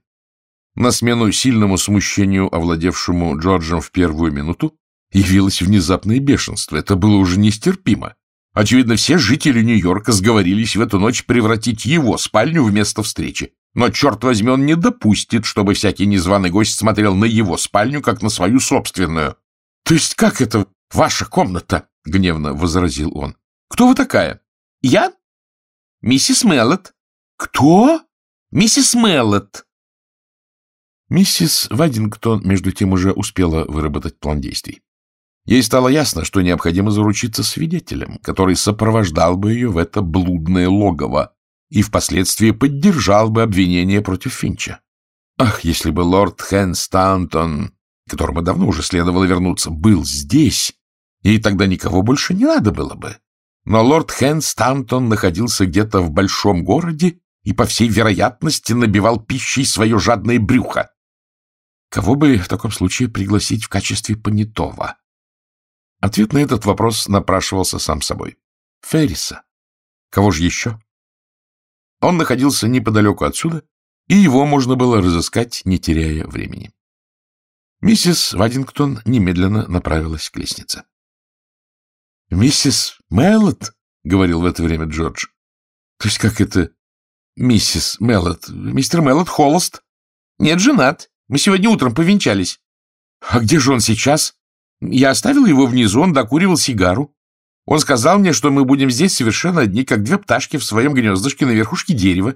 На смену сильному смущению, овладевшему Джорджем в первую минуту, явилось внезапное бешенство. Это было уже нестерпимо. Очевидно, все жители Нью-Йорка сговорились в эту ночь превратить его спальню в место встречи. Но, черт возьми, он не допустит, чтобы всякий незваный гость смотрел на его спальню, как на свою собственную. — То есть как это ваша комната? — гневно возразил он. — Кто вы такая? — Я? — Миссис Меллот. — Кто? — Миссис Меллот. Миссис Вадингтон, между тем, уже успела выработать план действий. Ей стало ясно, что необходимо заручиться свидетелем, который сопровождал бы ее в это блудное логово и впоследствии поддержал бы обвинение против Финча. Ах, если бы лорд Хэнстантон, которому давно уже следовало вернуться, был здесь, ей тогда никого больше не надо было бы. Но лорд Хэнстантон находился где-то в большом городе и, по всей вероятности, набивал пищей свое жадное брюхо. Кого бы в таком случае пригласить в качестве понятого? Ответ на этот вопрос напрашивался сам собой. Ферриса. Кого же еще? Он находился неподалеку отсюда, и его можно было разыскать, не теряя времени. Миссис Вадингтон немедленно направилась к лестнице. — Миссис Меллот? — говорил в это время Джордж. — То есть как это миссис Меллот? Мистер Меллот холост? — Нет, женат. Мы сегодня утром повенчались. — А где же он сейчас? Я оставил его внизу, он докуривал сигару. Он сказал мне, что мы будем здесь совершенно одни, как две пташки в своем гнездышке на верхушке дерева.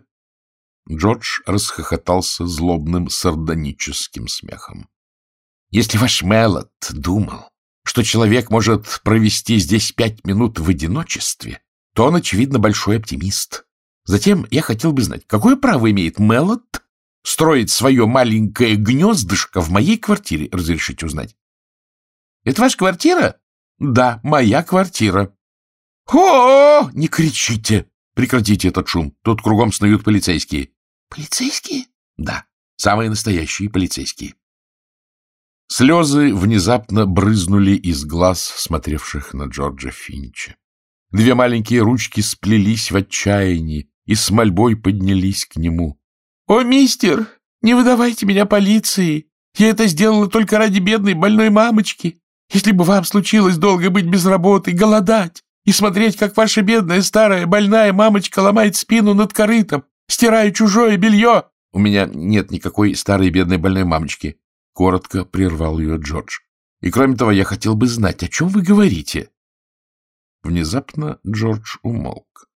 Джордж расхохотался злобным сардоническим смехом. — Если ваш Мелот думал, что человек может провести здесь пять минут в одиночестве, то он, очевидно, большой оптимист. Затем я хотел бы знать, какое право имеет Мелот строить свое маленькое гнездышко в моей квартире, разрешите узнать? — Это ваша квартира? — Да, моя квартира. — О, не кричите! Прекратите этот шум. Тут кругом снуют полицейские. — Полицейские? — Да, самые настоящие полицейские. Слезы внезапно брызнули из глаз, смотревших на Джорджа Финча. Две маленькие ручки сплелись в отчаянии и с мольбой поднялись к нему. — О, мистер, не выдавайте меня полиции! Я это сделала только ради бедной больной мамочки. Если бы вам случилось долго быть без работы, голодать и смотреть, как ваша бедная старая больная мамочка ломает спину над корытом, стирая чужое белье... — У меня нет никакой старой бедной больной мамочки, — коротко прервал ее Джордж. — И кроме того, я хотел бы знать, о чем вы говорите. Внезапно Джордж умолк.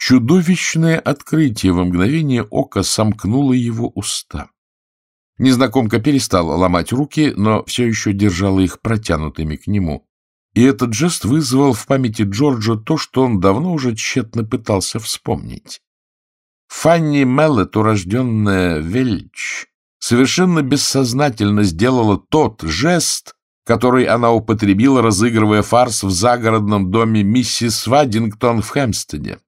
Чудовищное открытие во мгновение ока сомкнуло его уста. Незнакомка перестала ломать руки, но все еще держала их протянутыми к нему. И этот жест вызвал в памяти Джорджа то, что он давно уже тщетно пытался вспомнить. Фанни Меллет, урожденная Вельч, совершенно бессознательно сделала тот жест, который она употребила, разыгрывая фарс в загородном доме миссис Вадингтон в Хэмстеде.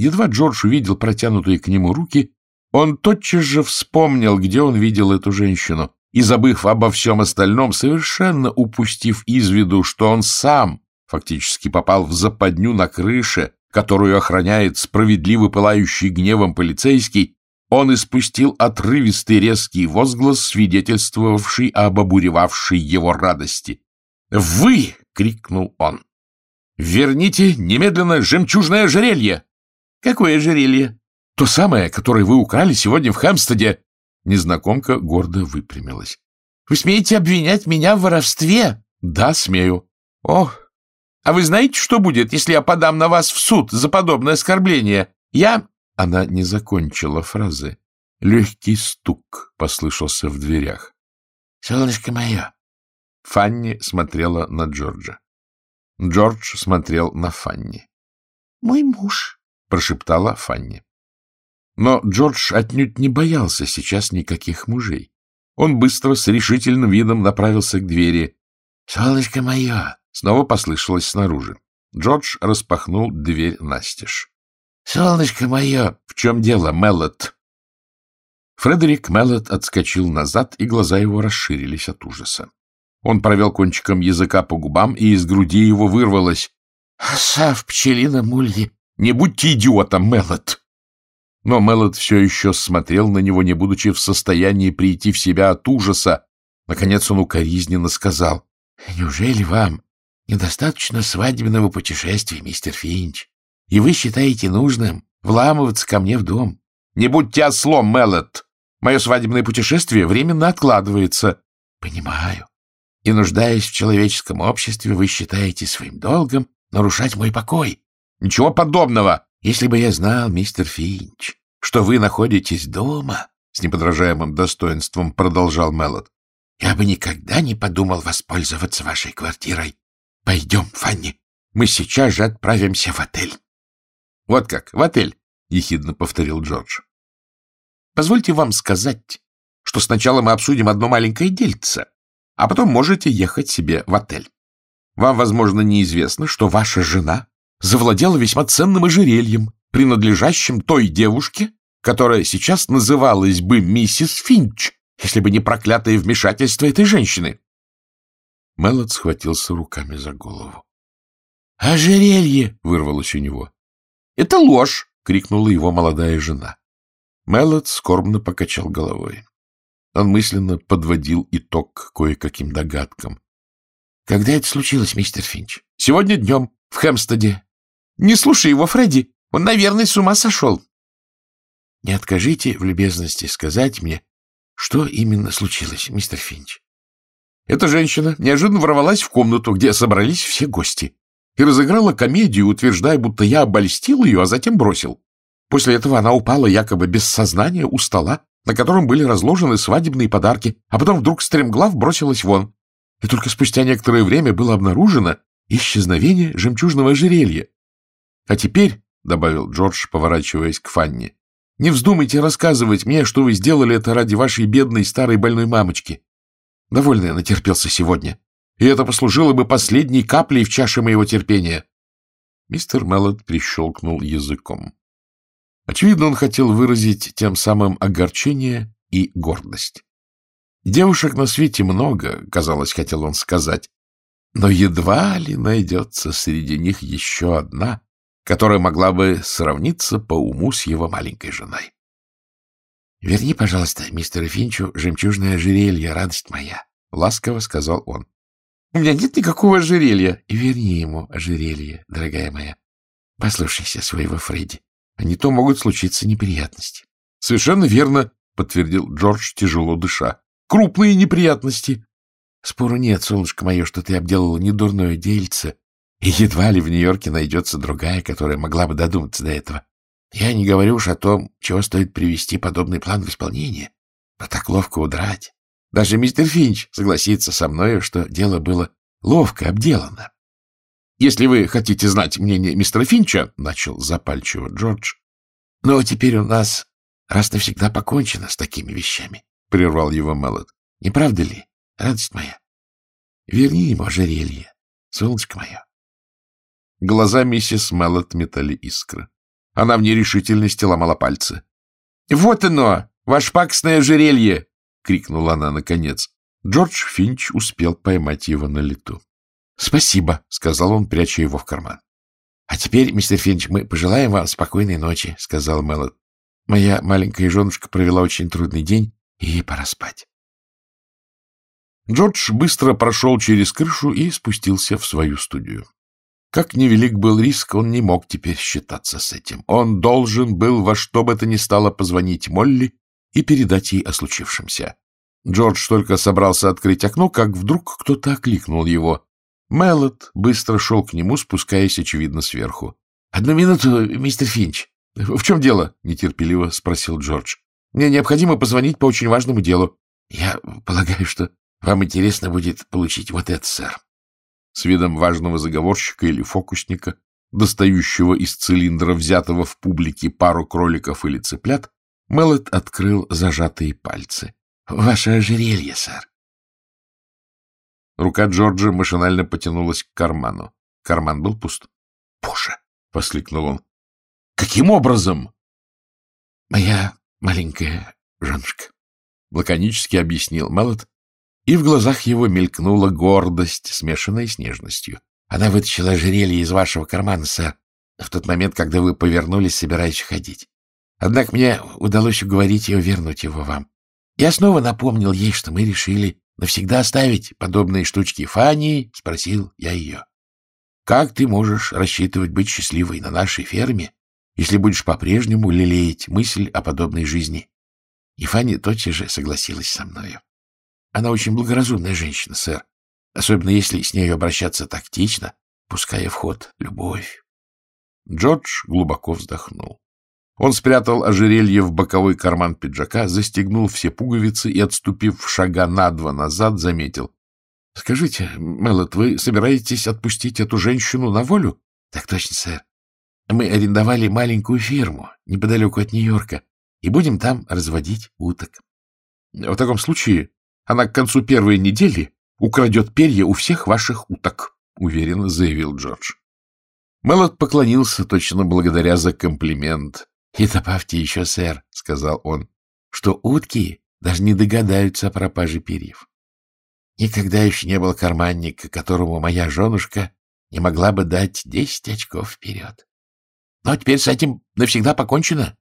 Едва Джордж увидел протянутые к нему руки, он тотчас же вспомнил, где он видел эту женщину, и, забыв обо всем остальном, совершенно упустив из виду, что он сам фактически попал в западню на крыше, которую охраняет справедливо пылающий гневом полицейский, он испустил отрывистый резкий возглас, свидетельствовавший об обуревавшей его радости. «Вы!» — крикнул он. «Верните немедленно жемчужное ожерелье!» «Какое ожерелье?» То самое, которое вы украли сегодня в Хэмстеде. Незнакомка гордо выпрямилась. — Вы смеете обвинять меня в воровстве? — Да, смею. — Ох, а вы знаете, что будет, если я подам на вас в суд за подобное оскорбление? Я... Она не закончила фразы. Легкий стук послышался в дверях. — Солнышко мое! Фанни смотрела на Джорджа. Джордж смотрел на Фанни. — Мой муж, — прошептала Фанни. Но Джордж отнюдь не боялся сейчас никаких мужей. Он быстро, с решительным видом направился к двери. — Солнышко мое! — снова послышалось снаружи. Джордж распахнул дверь настежь. — Солнышко мое! В чем дело, Меллот? Фредерик Меллот отскочил назад, и глаза его расширились от ужаса. Он провел кончиком языка по губам, и из груди его вырвалось. — Оса в пчелином улье! Не будьте идиотом, Меллот! Но Меллот все еще смотрел на него, не будучи в состоянии прийти в себя от ужаса. Наконец он укоризненно сказал, — Неужели вам недостаточно свадебного путешествия, мистер Финч? И вы считаете нужным вламываться ко мне в дом? Не будьте ослом, Меллет. Мое свадебное путешествие временно откладывается. — Понимаю. И, нуждаясь в человеческом обществе, вы считаете своим долгом нарушать мой покой. — Ничего подобного. Если бы я знал, мистер Финч, что вы находитесь дома, — с неподражаемым достоинством продолжал Меллот, — я бы никогда не подумал воспользоваться вашей квартирой. Пойдем, Фанни, мы сейчас же отправимся в отель. — Вот как, в отель, — ехидно повторил Джордж. — Позвольте вам сказать, что сначала мы обсудим одно маленькое дельце, а потом можете ехать себе в отель. Вам, возможно, неизвестно, что ваша жена завладела весьма ценным ожерельем, принадлежащим той девушке, которая сейчас называлась бы миссис Финч, если бы не проклятое вмешательство этой женщины. Меллот схватился руками за голову. «Ожерелье!» — вырвалось у него. «Это ложь!» — крикнула его молодая жена. Меллот скорбно покачал головой. Он мысленно подводил итог кое-каким догадкам. — Когда это случилось, мистер Финч? — Сегодня днем, в Хэмстеде. Не слушай его, Фредди. Он, наверное, с ума сошел. — Не откажите в любезности сказать мне, что именно случилось, мистер Финч. Эта женщина неожиданно ворвалась в комнату, где собрались все гости, и разыграла комедию, утверждая, будто я обольстил ее, а затем бросил. После этого она упала якобы без сознания у стола, на котором были разложены свадебные подарки, а потом вдруг стремглав бросилась вон. И только спустя некоторое время было обнаружено исчезновение жемчужного ожерелья. А теперь, — добавил Джордж, поворачиваясь к Фанни, — не вздумайте рассказывать мне, что вы сделали это ради вашей бедной старой больной мамочки. Довольно я натерпелся сегодня, и это послужило бы последней каплей в чаше моего терпения. Мистер Меллот прищелкнул языком. Очевидно, он хотел выразить тем самым огорчение и гордость. Девушек на свете много, казалось, хотел он сказать, но едва ли найдется среди них еще одна, которая могла бы сравниться по уму с его маленькой женой. — Верни, пожалуйста, мистеру Финчу жемчужное ожерелье, радость моя, — ласково сказал он. — У меня нет никакого ожерелья. — верни ему ожерелье, дорогая моя. Послушайся своего Фредди а не то могут случиться неприятности. — Совершенно верно, — подтвердил Джордж, тяжело дыша. — Крупные неприятности. — Спору нет, солнышко мое, что ты обделала недурное дельце, и едва ли в Нью-Йорке найдется другая, которая могла бы додуматься до этого. Я не говорю уж о том, чего стоит привести подобный план в исполнение, но так ловко удрать. Даже мистер Финч согласится со мною, что дело было ловко обделано. Если вы хотите знать мнение мистера Финча, — начал запальчиво Джордж. — Но теперь у нас раз навсегда покончено с такими вещами, — прервал его Меллот. — Не правда ли, радость моя? Верни ему ожерелье, солнышко мое. Глаза миссис Меллот метали искры. Она в нерешительности ломала пальцы. — Вот оно, ваш паксное ожерелье! — крикнула она наконец. Джордж Финч успел поймать его на лету. Спасибо, — сказал он, пряча его в карман. — А теперь, мистер Финч, мы пожелаем вам спокойной ночи, — сказал Мэллот. Моя маленькая женушка провела очень трудный день, и ей пора спать. Джордж быстро прошел через крышу и спустился в свою студию. Как невелик был риск, он не мог теперь считаться с этим. Он должен был во что бы то ни стало позвонить Молли и передать ей о случившемся. Джордж только собрался открыть окно, как вдруг кто-то окликнул его. Меллот быстро шел к нему, спускаясь, очевидно, сверху. — Одну минуту, мистер Финч. — В чем дело? — нетерпеливо спросил Джордж. — Мне необходимо позвонить по очень важному делу. — Я полагаю, что вам интересно будет получить вот это, сэр. С видом важного заговорщика или фокусника, достающего из цилиндра, взятого в публике пару кроликов или цыплят, Меллот открыл зажатые пальцы. — Ваше ожерелье, сэр. Рука Джорджа машинально потянулась к карману. Карман был пуст. — Боже! — воскликнул он. — Каким образом? — Моя маленькая женушка, — лаконически объяснил Меллот, и в глазах его мелькнула гордость, смешанная с нежностью. Она вытащила ожерелье из вашего кармана, сэр, в тот момент, когда вы повернулись, собираясь уходить. Однако мне удалось уговорить ее вернуть его вам. Я снова напомнил ей, что мы решили навсегда оставить подобные штучки Фанни, — спросил я ее. — Как ты можешь рассчитывать быть счастливой на нашей ферме, если будешь по-прежнему лелеять мысль о подобной жизни. И Фанни тотчас же согласилась со мною. Она очень благоразумная женщина, сэр, особенно если с нею обращаться тактично, пуская в ход любовь. Джордж глубоко вздохнул. Он спрятал ожерелье в боковой карман пиджака, застегнул все пуговицы и, отступив шага на два назад, заметил. — Скажите, Меллот, вы собираетесь отпустить эту женщину на волю? — Так точно, сэр. Мы арендовали маленькую ферму неподалеку от Нью-Йорка и будем там разводить уток. В таком случае она к концу первой недели украдет перья у всех ваших уток, — уверенно заявил Джордж. Меллот поклонился точно благодаря за комплимент. — И добавьте еще, сэр, — сказал он, — что утки даже не догадаются о пропаже перьев. Никогда еще не было карманника, которому моя женушка не могла бы дать десять очков вперед. Но теперь с этим навсегда покончено.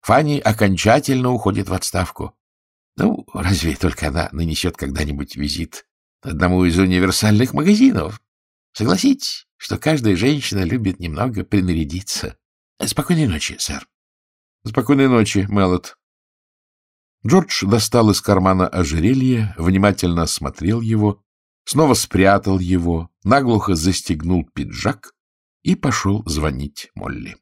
Фанни окончательно уходит в отставку. Ну, разве только она нанесет когда-нибудь визит одному из универсальных магазинов. Согласитесь, что каждая женщина любит немного принарядиться. Спокойной ночи, сэр. Спокойной ночи, Меллот. Джордж достал из кармана ожерелье, внимательно осмотрел его, снова спрятал его, наглухо застегнул пиджак и пошел звонить Молли.